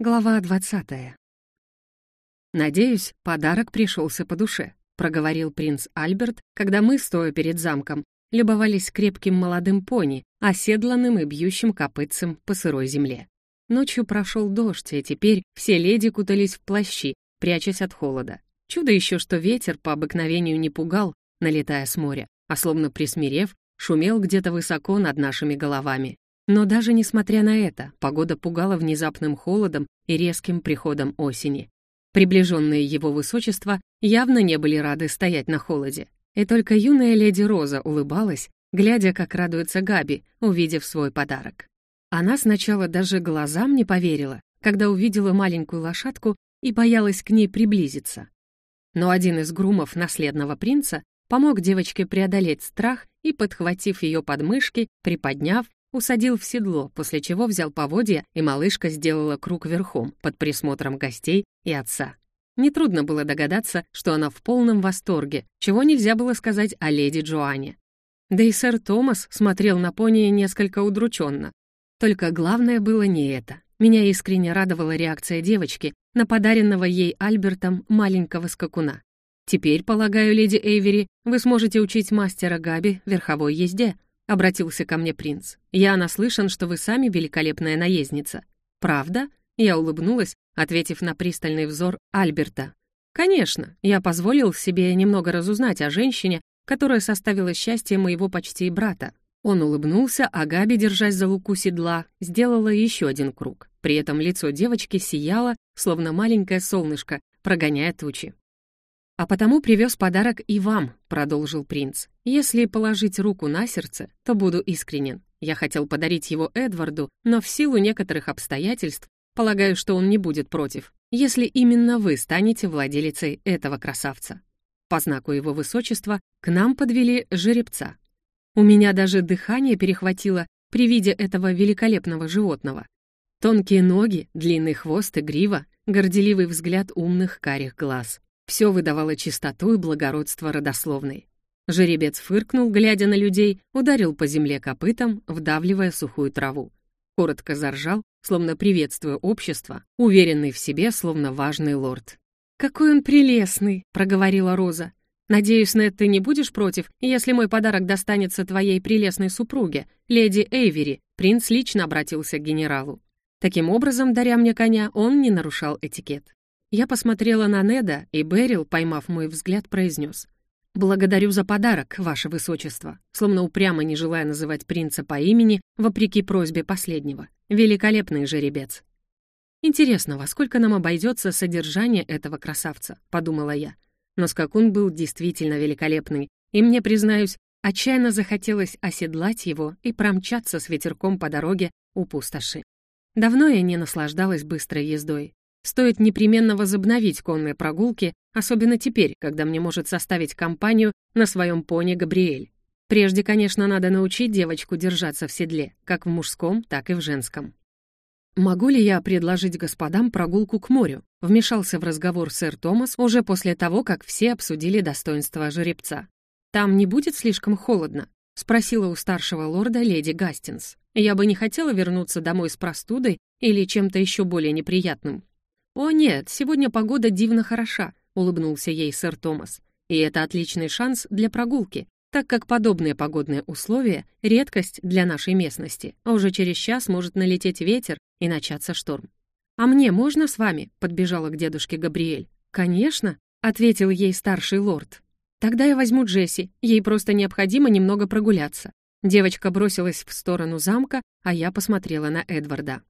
Глава 20. «Надеюсь, подарок пришелся по душе», — проговорил принц Альберт, когда мы, стоя перед замком, любовались крепким молодым пони, оседланным и бьющим копытцем по сырой земле. Ночью прошел дождь, и теперь все леди кутались в плащи, прячась от холода. Чудо еще, что ветер по обыкновению не пугал, налетая с моря, а словно присмирев, шумел где-то высоко над нашими головами. Но даже несмотря на это, погода пугала внезапным холодом и резким приходом осени. Приближенные его высочества явно не были рады стоять на холоде. И только юная леди Роза улыбалась, глядя, как радуется Габи, увидев свой подарок. Она сначала даже глазам не поверила, когда увидела маленькую лошадку и боялась к ней приблизиться. Но один из грумов наследного принца помог девочке преодолеть страх и, подхватив ее подмышки, приподняв, усадил в седло, после чего взял поводья, и малышка сделала круг верхом под присмотром гостей и отца. Нетрудно было догадаться, что она в полном восторге, чего нельзя было сказать о леди Джоанне. Да и сэр Томас смотрел на пони несколько удрученно. Только главное было не это. Меня искренне радовала реакция девочки на подаренного ей Альбертом маленького скакуна. Теперь, полагаю, леди Эйвери, вы сможете учить мастера Габи верховой езде, — обратился ко мне принц. «Я наслышан, что вы сами великолепная наездница. Правда?» Я улыбнулась, ответив на пристальный взор Альберта. «Конечно, я позволил себе немного разузнать о женщине, которая составила счастье моего почти брата». Он улыбнулся, а Габи, держась за луку седла, сделала еще один круг. При этом лицо девочки сияло, словно маленькое солнышко, прогоняя тучи. «А потому привез подарок и вам», — продолжил принц. «Если положить руку на сердце, то буду искренен. Я хотел подарить его Эдварду, но в силу некоторых обстоятельств полагаю, что он не будет против, если именно вы станете владелицей этого красавца». По знаку его высочества к нам подвели жеребца. У меня даже дыхание перехватило при виде этого великолепного животного. Тонкие ноги, длинный хвост и грива, горделивый взгляд умных карих глаз. Все выдавало чистоту и благородство родословной. Жеребец фыркнул, глядя на людей, ударил по земле копытом, вдавливая сухую траву. Коротко заржал, словно приветствуя общество, уверенный в себе, словно важный лорд. «Какой он прелестный!» — проговорила Роза. «Надеюсь, Нед, ты не будешь против, если мой подарок достанется твоей прелестной супруге, леди Эйвери?» Принц лично обратился к генералу. Таким образом, даря мне коня, он не нарушал этикет. Я посмотрела на Неда, и Берил, поймав мой взгляд, произнес. «Благодарю за подарок, ваше высочество», словно упрямо не желая называть принца по имени, вопреки просьбе последнего. «Великолепный жеребец». «Интересно, во сколько нам обойдется содержание этого красавца?» — подумала я. Но скакун был действительно великолепный, и мне, признаюсь, отчаянно захотелось оседлать его и промчаться с ветерком по дороге у пустоши. Давно я не наслаждалась быстрой ездой. Стоит непременно возобновить конные прогулки, особенно теперь, когда мне может составить компанию на своем пони Габриэль. Прежде, конечно, надо научить девочку держаться в седле, как в мужском, так и в женском. «Могу ли я предложить господам прогулку к морю?» Вмешался в разговор сэр Томас уже после того, как все обсудили достоинства жеребца. «Там не будет слишком холодно?» — спросила у старшего лорда леди Гастинс. «Я бы не хотела вернуться домой с простудой или чем-то еще более неприятным». «О нет, сегодня погода дивно хороша», — улыбнулся ей сэр Томас. «И это отличный шанс для прогулки, так как подобные погодные условия — редкость для нашей местности, а уже через час может налететь ветер и начаться шторм». «А мне можно с вами?» — подбежала к дедушке Габриэль. «Конечно», — ответил ей старший лорд. «Тогда я возьму Джесси, ей просто необходимо немного прогуляться». Девочка бросилась в сторону замка, а я посмотрела на Эдварда.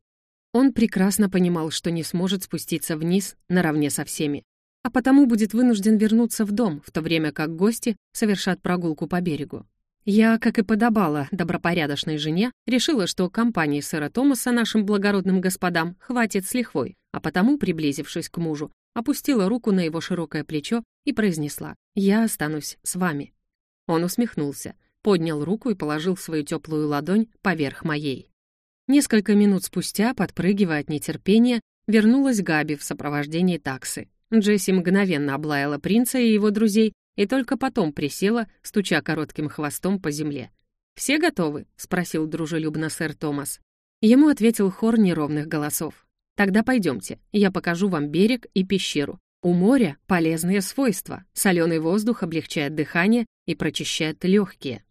Он прекрасно понимал, что не сможет спуститься вниз наравне со всеми, а потому будет вынужден вернуться в дом, в то время как гости совершат прогулку по берегу. Я, как и подобала добропорядочной жене, решила, что компании сэра Томаса нашим благородным господам хватит с лихвой, а потому, приблизившись к мужу, опустила руку на его широкое плечо и произнесла «Я останусь с вами». Он усмехнулся, поднял руку и положил свою теплую ладонь поверх моей. Несколько минут спустя, подпрыгивая от нетерпения, вернулась Габи в сопровождении таксы. Джесси мгновенно облаяла принца и его друзей и только потом присела, стуча коротким хвостом по земле. «Все готовы?» — спросил дружелюбно сэр Томас. Ему ответил хор неровных голосов. Тогда пойдемте, я покажу вам берег и пещеру. У моря полезные свойства. Соленый воздух облегчает дыхание и прочищает легкие.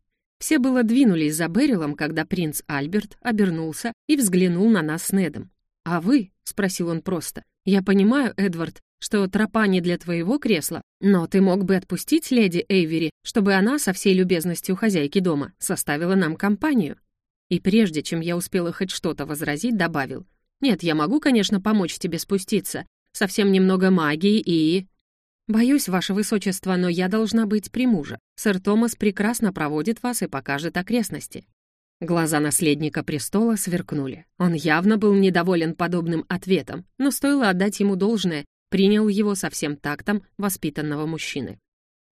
Все было двинулись за Берилом, когда принц Альберт обернулся и взглянул на нас с Недом. «А вы?» — спросил он просто. «Я понимаю, Эдвард, что тропа не для твоего кресла, но ты мог бы отпустить леди Эйвери, чтобы она со всей любезностью хозяйки дома составила нам компанию». И прежде чем я успела хоть что-то возразить, добавил. «Нет, я могу, конечно, помочь тебе спуститься. Совсем немного магии и...» «Боюсь, ваше высочество, но я должна быть при муже. Сэр Томас прекрасно проводит вас и покажет окрестности». Глаза наследника престола сверкнули. Он явно был недоволен подобным ответом, но стоило отдать ему должное, принял его со всем тактом воспитанного мужчины.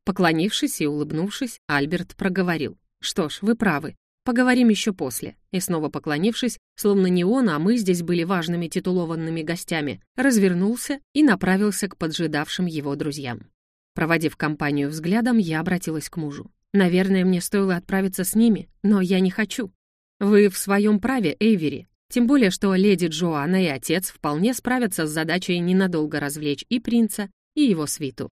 Поклонившись и улыбнувшись, Альберт проговорил. «Что ж, вы правы. Поговорим еще после». И снова поклонившись, словно не он, а мы здесь были важными титулованными гостями, развернулся и направился к поджидавшим его друзьям. Проводив компанию взглядом, я обратилась к мужу. «Наверное, мне стоило отправиться с ними, но я не хочу. Вы в своем праве, Эйвери, тем более, что леди Джоанна и отец вполне справятся с задачей ненадолго развлечь и принца, и его свиту.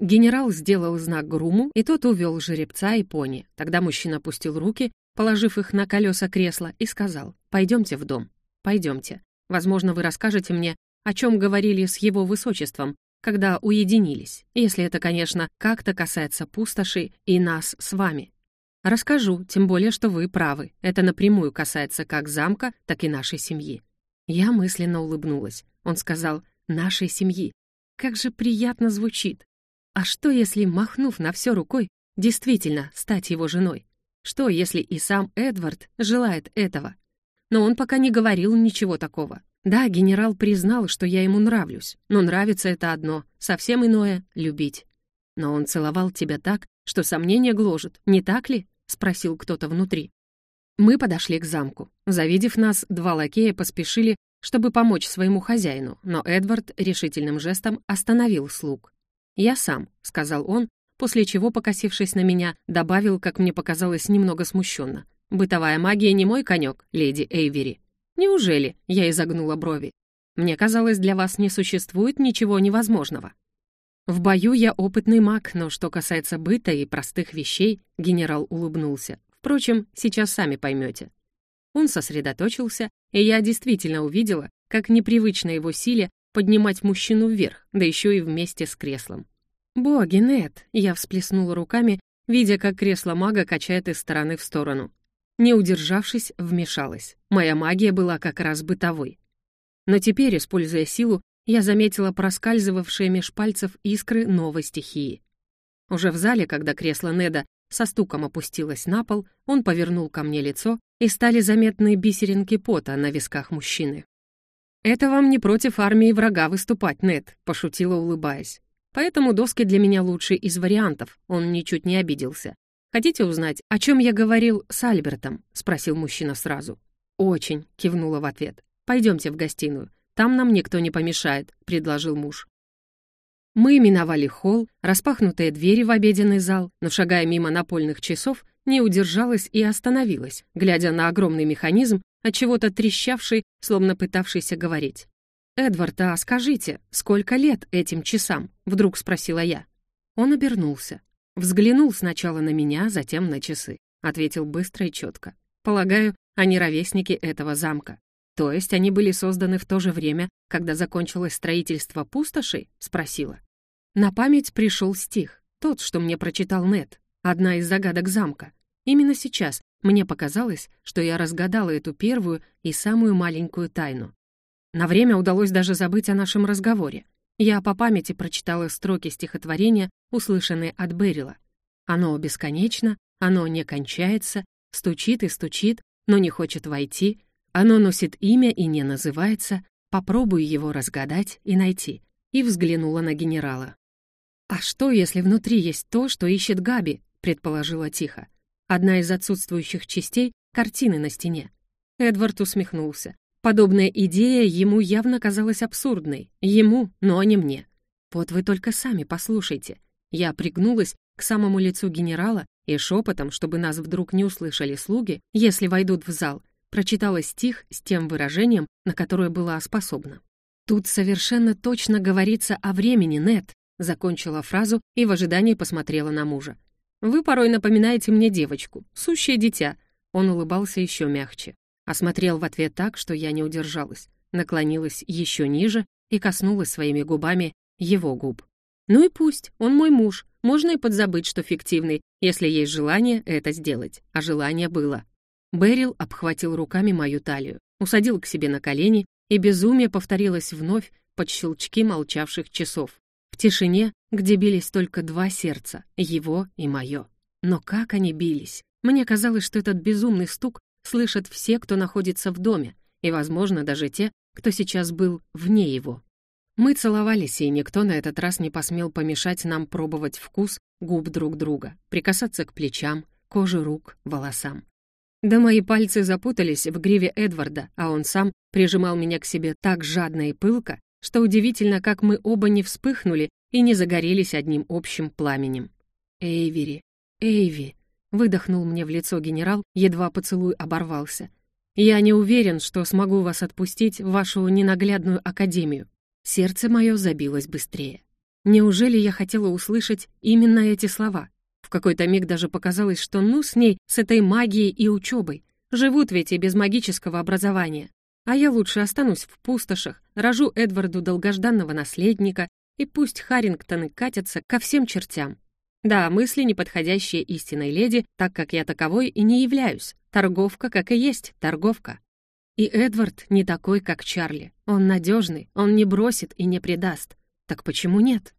Генерал сделал знак груму, и тот увел жеребца и пони. Тогда мужчина опустил руки, положив их на колеса кресла, и сказал, «Пойдемте в дом, пойдемте. Возможно, вы расскажете мне, о чем говорили с его высочеством, когда уединились, если это, конечно, как-то касается пустоши и нас с вами. «Расскажу, тем более, что вы правы. Это напрямую касается как замка, так и нашей семьи». Я мысленно улыбнулась. Он сказал «нашей семьи». Как же приятно звучит. А что, если, махнув на все рукой, действительно стать его женой? Что, если и сам Эдвард желает этого? Но он пока не говорил ничего такого. Да, генерал признал, что я ему нравлюсь, но нравится это одно, совсем иное — любить. Но он целовал тебя так, что сомнения гложет, не так ли? — спросил кто-то внутри. Мы подошли к замку. Завидев нас, два лакея поспешили, чтобы помочь своему хозяину, но Эдвард решительным жестом остановил слуг. «Я сам», — сказал он, после чего, покосившись на меня, добавил, как мне показалось, немного смущенно. «Бытовая магия не мой конек, леди Эйвери». «Неужели?» — я изогнула брови. «Мне казалось, для вас не существует ничего невозможного». «В бою я опытный маг, но что касается быта и простых вещей», — генерал улыбнулся. «Впрочем, сейчас сами поймете». Он сосредоточился, и я действительно увидела, как непривычно его силе поднимать мужчину вверх, да еще и вместе с креслом. «Боги, Нет!» — я всплеснула руками, видя, как кресло мага качает из стороны в сторону. Не удержавшись, вмешалась. Моя магия была как раз бытовой. Но теперь, используя силу, я заметила проскальзывавшие меж пальцев искры новой стихии. Уже в зале, когда кресло Неда со стуком опустилось на пол, он повернул ко мне лицо, и стали заметны бисеринки пота на висках мужчины. «Это вам не против армии врага выступать, Нед», — пошутила, улыбаясь. «Поэтому доски для меня лучший из вариантов», — он ничуть не обиделся. «Хотите узнать, о чем я говорил с Альбертом?» — спросил мужчина сразу. «Очень», — кивнула в ответ. «Пойдемте в гостиную. Там нам никто не помешает», — предложил муж. Мы миновали холл, распахнутые двери в обеденный зал, но, шагая мимо напольных часов, не удержалась и остановилась, глядя на огромный механизм, от чего-то трещавший, словно пытавшийся говорить. «Эдвард, а скажите, сколько лет этим часам?» — вдруг спросила я. Он обернулся. Взглянул сначала на меня, затем на часы. Ответил быстро и четко. «Полагаю, они ровесники этого замка. «То есть они были созданы в то же время, когда закончилось строительство пустоши?» — спросила. На память пришел стих, тот, что мне прочитал Нет, одна из загадок замка. Именно сейчас мне показалось, что я разгадала эту первую и самую маленькую тайну. На время удалось даже забыть о нашем разговоре. Я по памяти прочитала строки стихотворения, услышанные от Берила. «Оно бесконечно, оно не кончается, стучит и стучит, но не хочет войти, оно носит имя и не называется. Попробуй его разгадать и найти. И взглянула на генерала. «А что, если внутри есть то, что ищет Габи?» — предположила тихо. Одна из отсутствующих частей — картины на стене. Эдвард усмехнулся. Подобная идея ему явно казалась абсурдной. Ему, но не мне. Вот вы только сами послушайте. Я пригнулась к самому лицу генерала и шепотом, чтобы нас вдруг не услышали слуги, если войдут в зал, прочитала стих с тем выражением, на которое была способна. «Тут совершенно точно говорится о времени, Нет», закончила фразу и в ожидании посмотрела на мужа. «Вы порой напоминаете мне девочку, сущее дитя». Он улыбался еще мягче. Осмотрел в ответ так, что я не удержалась. Наклонилась еще ниже и коснулась своими губами его губ. «Ну и пусть, он мой муж. Можно и подзабыть, что фиктивный, если есть желание это сделать». А желание было. Берил обхватил руками мою талию, усадил к себе на колени, и безумие повторилось вновь под щелчки молчавших часов. В тишине, где бились только два сердца, его и мое. Но как они бились! Мне казалось, что этот безумный стук слышат все, кто находится в доме, и, возможно, даже те, кто сейчас был вне его. Мы целовались, и никто на этот раз не посмел помешать нам пробовать вкус губ друг друга, прикасаться к плечам, коже рук, волосам. Да мои пальцы запутались в гриве Эдварда, а он сам прижимал меня к себе так жадно и пылко, что удивительно, как мы оба не вспыхнули и не загорелись одним общим пламенем. «Эйвери, Эйви», — выдохнул мне в лицо генерал, едва поцелуй оборвался. «Я не уверен, что смогу вас отпустить в вашу ненаглядную академию». Сердце мое забилось быстрее. Неужели я хотела услышать именно эти слова? В какой-то миг даже показалось, что ну с ней, с этой магией и учебой. Живут ведь и без магического образования. А я лучше останусь в пустошах, рожу Эдварду долгожданного наследника, и пусть Харрингтоны катятся ко всем чертям. Да, мысли неподходящие истинной леди, так как я таковой и не являюсь. Торговка, как и есть, торговка. И Эдвард не такой, как Чарли. Он надежный, он не бросит и не предаст. Так почему нет?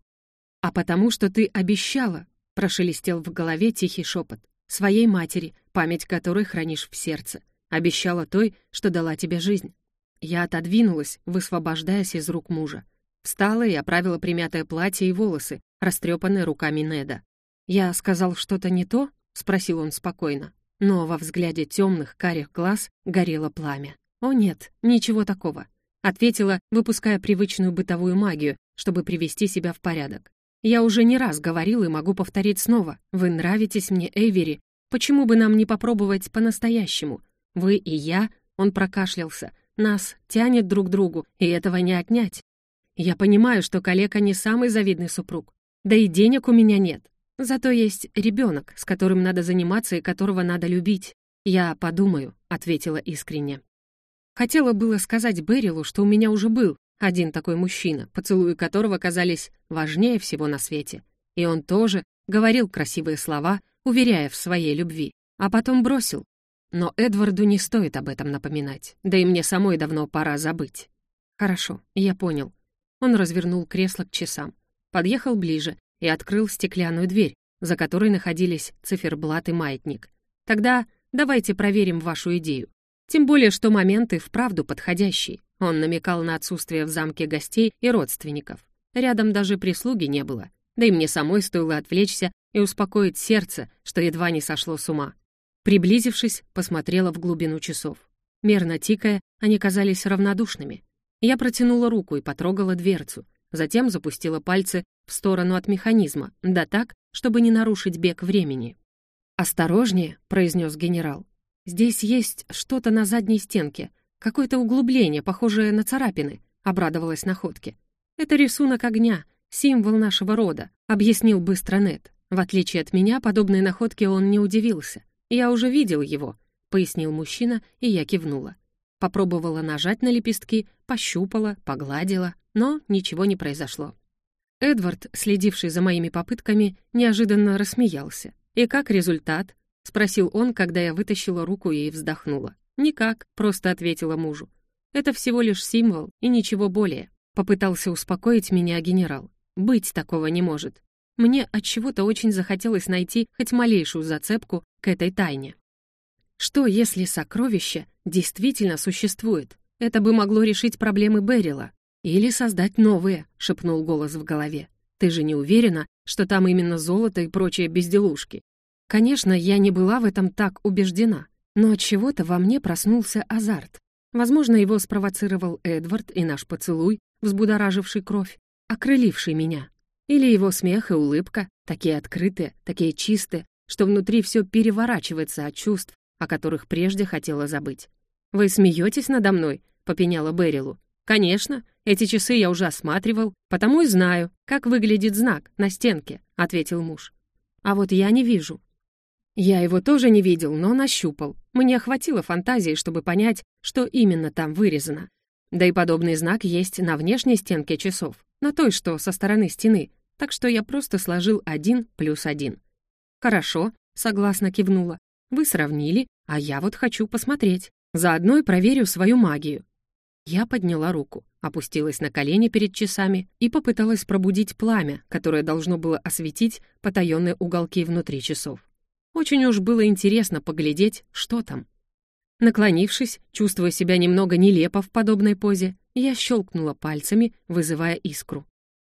А потому что ты обещала, прошелестел в голове тихий шепот, своей матери, память которой хранишь в сердце. Обещала той, что дала тебе жизнь. Я отодвинулась, высвобождаясь из рук мужа. Встала и оправила примятое платье и волосы, растрепанные руками Неда. «Я сказал что-то не то?» — спросил он спокойно. Но во взгляде темных карих глаз горело пламя. «О нет, ничего такого», — ответила, выпуская привычную бытовую магию, чтобы привести себя в порядок. «Я уже не раз говорил и могу повторить снова. Вы нравитесь мне, Эйвери. Почему бы нам не попробовать по-настоящему? Вы и я, он прокашлялся, нас тянет друг к другу, и этого не отнять. Я понимаю, что коллега не самый завидный супруг. Да и денег у меня нет. Зато есть ребенок, с которым надо заниматься и которого надо любить. Я подумаю, ответила искренне. Хотела было сказать Берилу, что у меня уже был один такой мужчина, поцелуи которого казались важнее всего на свете. И он тоже говорил красивые слова, уверяя в своей любви, а потом бросил, но Эдварду не стоит об этом напоминать, да и мне самой давно пора забыть. Хорошо, я понял. Он развернул кресло к часам, подъехал ближе и открыл стеклянную дверь, за которой находились циферблат и маятник. Тогда давайте проверим вашу идею. Тем более, что моменты вправду подходящие. Он намекал на отсутствие в замке гостей и родственников. Рядом даже прислуги не было. Да и мне самой стоило отвлечься и успокоить сердце, что едва не сошло с ума. Приблизившись, посмотрела в глубину часов. Мерно тикая, они казались равнодушными. Я протянула руку и потрогала дверцу, затем запустила пальцы в сторону от механизма, да так, чтобы не нарушить бег времени. «Осторожнее», — произнес генерал. «Здесь есть что-то на задней стенке, какое-то углубление, похожее на царапины», — обрадовалась находке. «Это рисунок огня, символ нашего рода», — объяснил быстро Нед. В отличие от меня, подобной находке он не удивился. «Я уже видел его», — пояснил мужчина, и я кивнула. Попробовала нажать на лепестки, пощупала, погладила, но ничего не произошло. Эдвард, следивший за моими попытками, неожиданно рассмеялся. «И как результат?» — спросил он, когда я вытащила руку и вздохнула. «Никак», — просто ответила мужу. «Это всего лишь символ и ничего более», — попытался успокоить меня генерал. «Быть такого не может. Мне от чего-то очень захотелось найти хоть малейшую зацепку к этой тайне. Что, если сокровище действительно существует? Это бы могло решить проблемы Берила. Или создать новые, шепнул голос в голове. Ты же не уверена, что там именно золото и прочие безделушки? Конечно, я не была в этом так убеждена, но от чего-то во мне проснулся азарт. Возможно, его спровоцировал Эдвард и наш поцелуй, взбудораживший кровь, окрыливший меня. Или его смех и улыбка, такие открытые, такие чистые, что внутри все переворачивается от чувств, о которых прежде хотела забыть. «Вы смеетесь надо мной?» — попеняла Берилу. «Конечно, Эти часы я уже осматривал, потому и знаю, как выглядит знак на стенке», — ответил муж. «А вот я не вижу». Я его тоже не видел, но нащупал. Мне хватило фантазии, чтобы понять, что именно там вырезано. Да и подобный знак есть на внешней стенке часов, на той, что со стороны стены, так что я просто сложил один плюс один. «Хорошо», — согласно кивнула. «Вы сравнили, а я вот хочу посмотреть. Заодно и проверю свою магию». Я подняла руку, опустилась на колени перед часами и попыталась пробудить пламя, которое должно было осветить потаенные уголки внутри часов. Очень уж было интересно поглядеть, что там. Наклонившись, чувствуя себя немного нелепо в подобной позе, я щелкнула пальцами, вызывая искру.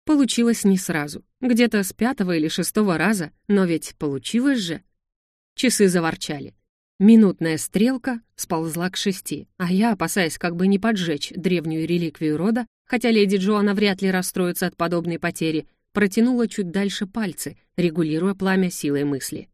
Получилось не сразу, где-то с пятого или шестого раза, но ведь получилось же. Часы заворчали. Минутная стрелка сползла к шести, а я, опасаясь как бы не поджечь древнюю реликвию рода, хотя леди Джоанна вряд ли расстроится от подобной потери, протянула чуть дальше пальцы, регулируя пламя силой мысли.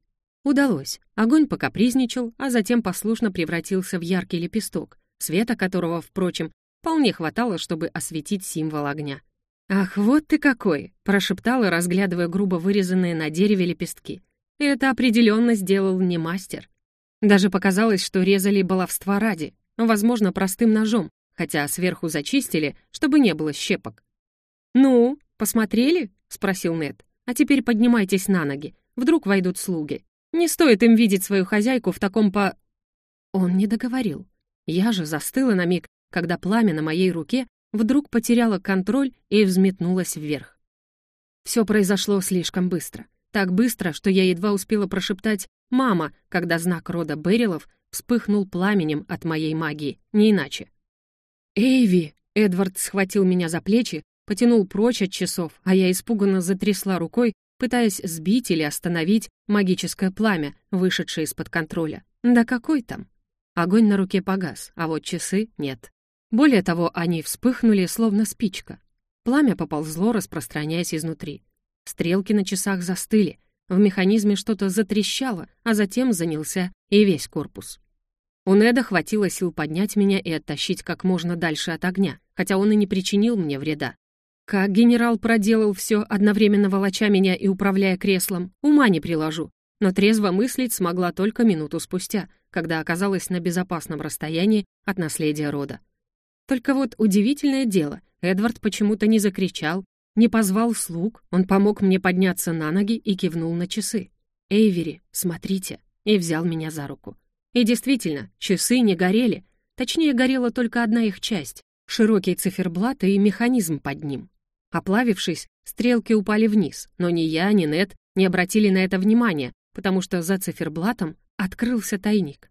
Удалось. Огонь покапризничал, а затем послушно превратился в яркий лепесток, света которого, впрочем, вполне хватало, чтобы осветить символ огня. «Ах, вот ты какой!» — прошептала, разглядывая грубо вырезанные на дереве лепестки. «Это определенно сделал не мастер. Даже показалось, что резали баловства ради, возможно, простым ножом, хотя сверху зачистили, чтобы не было щепок. «Ну, посмотрели?» — спросил Нед. «А теперь поднимайтесь на ноги, вдруг войдут слуги». Не стоит им видеть свою хозяйку в таком по...» Он не договорил. Я же застыла на миг, когда пламя на моей руке вдруг потеряло контроль и взметнулось вверх. Все произошло слишком быстро. Так быстро, что я едва успела прошептать «мама», когда знак рода Берилов вспыхнул пламенем от моей магии, не иначе. «Эйви!» — Эдвард схватил меня за плечи, потянул прочь от часов, а я испуганно затрясла рукой, пытаясь сбить или остановить магическое пламя, вышедшее из-под контроля. Да какой там? Огонь на руке погас, а вот часы нет. Более того, они вспыхнули, словно спичка. Пламя поползло, распространяясь изнутри. Стрелки на часах застыли, в механизме что-то затрещало, а затем занялся и весь корпус. У Неда хватило сил поднять меня и оттащить как можно дальше от огня, хотя он и не причинил мне вреда. Как генерал проделал все, одновременно волоча меня и управляя креслом, ума не приложу. Но трезво мыслить смогла только минуту спустя, когда оказалась на безопасном расстоянии от наследия рода. Только вот удивительное дело, Эдвард почему-то не закричал, не позвал слуг, он помог мне подняться на ноги и кивнул на часы. «Эйвери, смотрите», и взял меня за руку. И действительно, часы не горели, точнее, горела только одна их часть, широкий циферблат и механизм под ним. Оплавившись, стрелки упали вниз, но ни я, ни Нет не обратили на это внимания, потому что за циферблатом открылся тайник.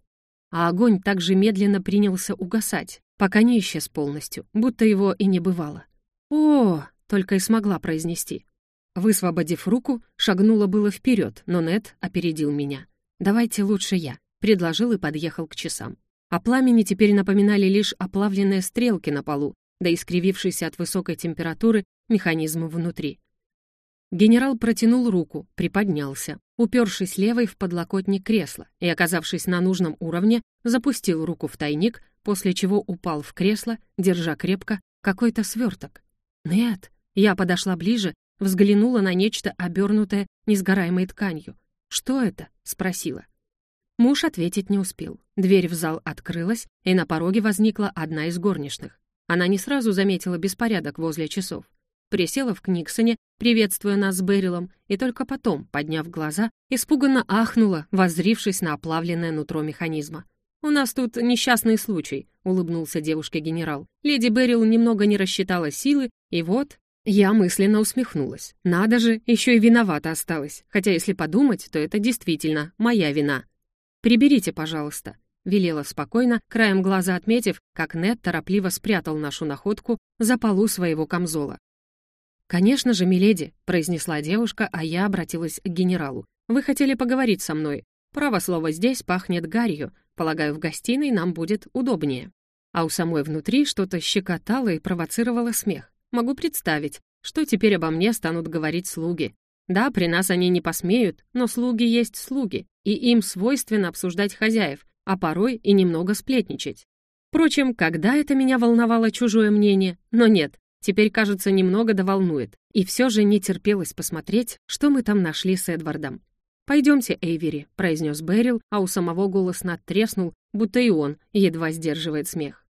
А огонь также медленно принялся угасать, пока не исчез полностью, будто его и не бывало. «О!» — только и смогла произнести. Высвободив руку, шагнула было вперед, но Нет опередил меня. «Давайте лучше я», — предложил и подъехал к часам. А пламени теперь напоминали лишь оплавленные стрелки на полу, да искривившийся от высокой температуры механизм внутри. Генерал протянул руку, приподнялся, упершись левой в подлокотник кресла и, оказавшись на нужном уровне, запустил руку в тайник, после чего упал в кресло, держа крепко какой-то сверток. «Нет!» Я подошла ближе, взглянула на нечто обернутое несгораемой тканью. «Что это?» — спросила. Муж ответить не успел. Дверь в зал открылась, и на пороге возникла одна из горничных. Она не сразу заметила беспорядок возле часов присела в Книксоне, приветствуя нас с Берилом, и только потом, подняв глаза, испуганно ахнула, воззрившись на оплавленное нутро механизма. «У нас тут несчастный случай», — улыбнулся девушке-генерал. «Леди Берил немного не рассчитала силы, и вот...» Я мысленно усмехнулась. «Надо же, еще и виновата осталась. Хотя, если подумать, то это действительно моя вина. Приберите, пожалуйста», — велела спокойно, краем глаза отметив, как Нед торопливо спрятал нашу находку за полу своего камзола. «Конечно же, миледи», — произнесла девушка, а я обратилась к генералу. «Вы хотели поговорить со мной. Право слово здесь пахнет гарью. Полагаю, в гостиной нам будет удобнее». А у самой внутри что-то щекотало и провоцировало смех. Могу представить, что теперь обо мне станут говорить слуги. Да, при нас они не посмеют, но слуги есть слуги, и им свойственно обсуждать хозяев, а порой и немного сплетничать. Впрочем, когда это меня волновало чужое мнение? Но нет, Теперь, кажется, немного доволнует. И все же не терпелось посмотреть, что мы там нашли с Эдвардом. «Пойдемте, Эйвери», — произнес Берил, а у самого голос надтреснул, будто и он едва сдерживает смех.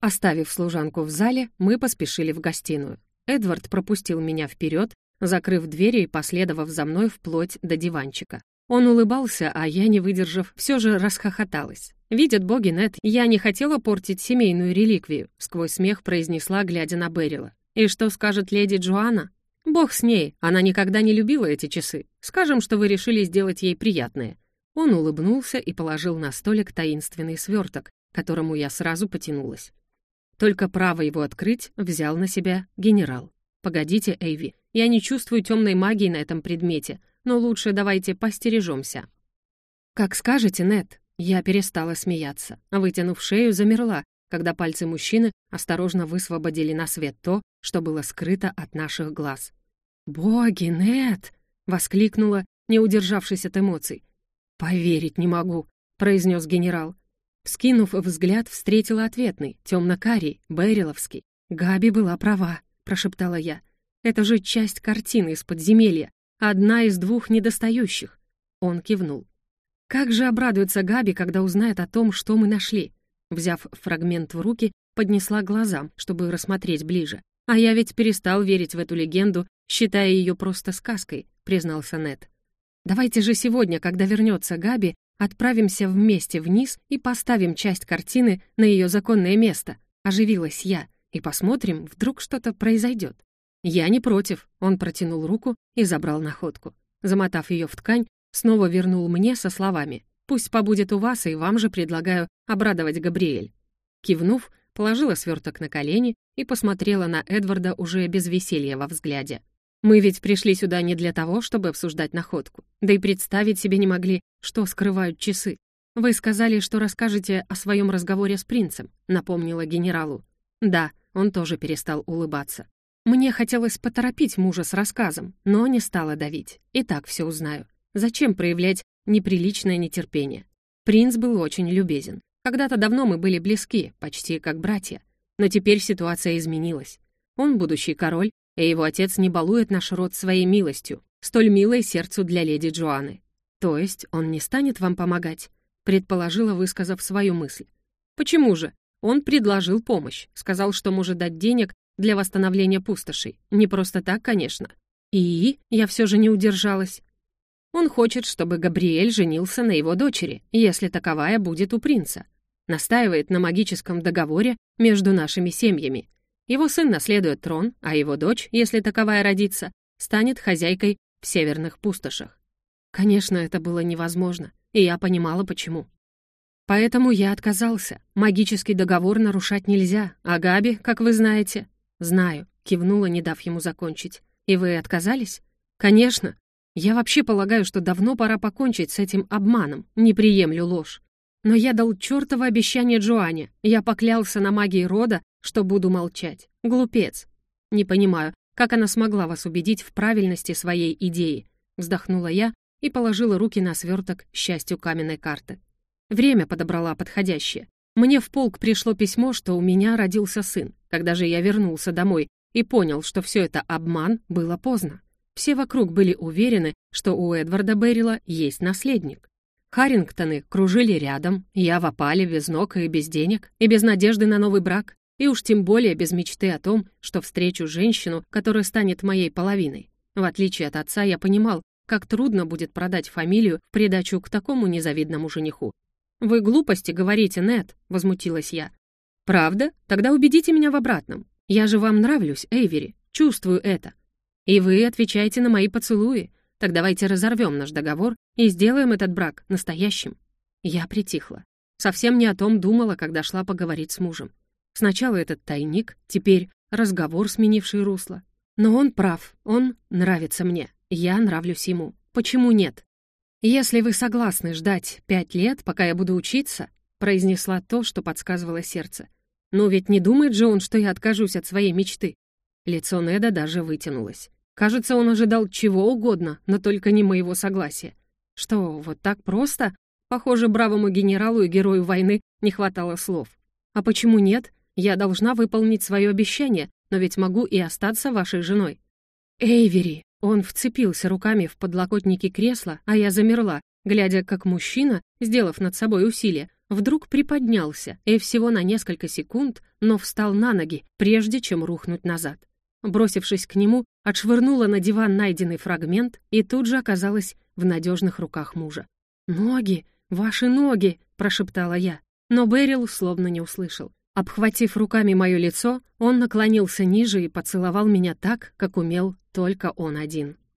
Оставив служанку в зале, мы поспешили в гостиную. Эдвард пропустил меня вперед, закрыв двери и последовав за мной вплоть до диванчика. Он улыбался, а я, не выдержав, все же расхохоталась. «Видят боги, Нет, я не хотела портить семейную реликвию», сквозь смех произнесла, глядя на Берила. «И что скажет леди Джоанна?» «Бог с ней, она никогда не любила эти часы. Скажем, что вы решили сделать ей приятное». Он улыбнулся и положил на столик таинственный сверток, которому я сразу потянулась. Только право его открыть взял на себя генерал. «Погодите, Эйви, я не чувствую темной магии на этом предмете, но лучше давайте постережемся». «Как скажете, Нет. Я перестала смеяться, а вытянув шею, замерла, когда пальцы мужчины осторожно высвободили на свет то, что было скрыто от наших глаз. «Боги, Нет! воскликнула, не удержавшись от эмоций. «Поверить не могу», — произнес генерал. Скинув взгляд, встретила ответный, темно-карий, Бэриловский. «Габи была права», — прошептала я. «Это же часть картины из подземелья, одна из двух недостающих». Он кивнул. Как же обрадуется Габи, когда узнает о том, что мы нашли. Взяв фрагмент в руки, поднесла глазам, чтобы рассмотреть ближе. А я ведь перестал верить в эту легенду, считая ее просто сказкой, признался Нед. Давайте же сегодня, когда вернется Габи, отправимся вместе вниз и поставим часть картины на ее законное место. Оживилась я. И посмотрим, вдруг что-то произойдет. Я не против. Он протянул руку и забрал находку. Замотав ее в ткань, Снова вернул мне со словами «Пусть побудет у вас, и вам же предлагаю обрадовать Габриэль». Кивнув, положила сверток на колени и посмотрела на Эдварда уже без веселья во взгляде. «Мы ведь пришли сюда не для того, чтобы обсуждать находку. Да и представить себе не могли, что скрывают часы. Вы сказали, что расскажете о своем разговоре с принцем», — напомнила генералу. «Да», — он тоже перестал улыбаться. Мне хотелось поторопить мужа с рассказом, но не стала давить. И так все узнаю. Зачем проявлять неприличное нетерпение? Принц был очень любезен. Когда-то давно мы были близки, почти как братья. Но теперь ситуация изменилась. Он будущий король, и его отец не балует наш род своей милостью, столь милой сердцу для леди Джоанны. То есть он не станет вам помогать, предположила, высказав свою мысль. Почему же? Он предложил помощь, сказал, что может дать денег для восстановления пустошей. Не просто так, конечно. И я все же не удержалась. Он хочет, чтобы Габриэль женился на его дочери, если таковая будет у принца. Настаивает на магическом договоре между нашими семьями. Его сын наследует трон, а его дочь, если таковая родится, станет хозяйкой в северных пустошах. Конечно, это было невозможно, и я понимала, почему. Поэтому я отказался. Магический договор нарушать нельзя, а Габи, как вы знаете... Знаю, кивнула, не дав ему закончить. И вы отказались? Конечно, я вообще полагаю, что давно пора покончить с этим обманом, не приемлю ложь. Но я дал чёртово обещание Джоанне. Я поклялся на магии рода, что буду молчать. Глупец. Не понимаю, как она смогла вас убедить в правильности своей идеи. Вздохнула я и положила руки на сверток счастью каменной карты. Время подобрала подходящее. Мне в полк пришло письмо, что у меня родился сын. Когда же я вернулся домой и понял, что все это обман, было поздно. Все вокруг были уверены, что у Эдварда Беррила есть наследник. Харрингтоны кружили рядом, я в опале, без ног и без денег, и без надежды на новый брак, и уж тем более без мечты о том, что встречу женщину, которая станет моей половиной. В отличие от отца, я понимал, как трудно будет продать фамилию в придачу к такому незавидному жениху. «Вы глупости говорите, Нет, возмутилась я. «Правда? Тогда убедите меня в обратном. Я же вам нравлюсь, Эйвери, чувствую это. И вы отвечаете на мои поцелуи. Так давайте разорвем наш договор и сделаем этот брак настоящим». Я притихла. Совсем не о том думала, когда шла поговорить с мужем. Сначала этот тайник, теперь разговор, сменивший русло. Но он прав, он нравится мне, я нравлюсь ему. Почему нет? «Если вы согласны ждать пять лет, пока я буду учиться», произнесла то, что подсказывало сердце. «Но ведь не думает же он, что я откажусь от своей мечты». Лицо Неда даже вытянулось. Кажется, он ожидал чего угодно, но только не моего согласия. Что, вот так просто? Похоже, бравому генералу и герою войны не хватало слов. А почему нет? Я должна выполнить свое обещание, но ведь могу и остаться вашей женой». «Эйвери!» Он вцепился руками в подлокотники кресла, а я замерла, глядя, как мужчина, сделав над собой усилие, вдруг приподнялся и всего на несколько секунд, но встал на ноги, прежде чем рухнуть назад. Бросившись к нему, отшвырнула на диван найденный фрагмент и тут же оказалась в надежных руках мужа. «Ноги! Ваши ноги!» — прошептала я. Но Берил словно не услышал. Обхватив руками мое лицо, он наклонился ниже и поцеловал меня так, как умел только он один.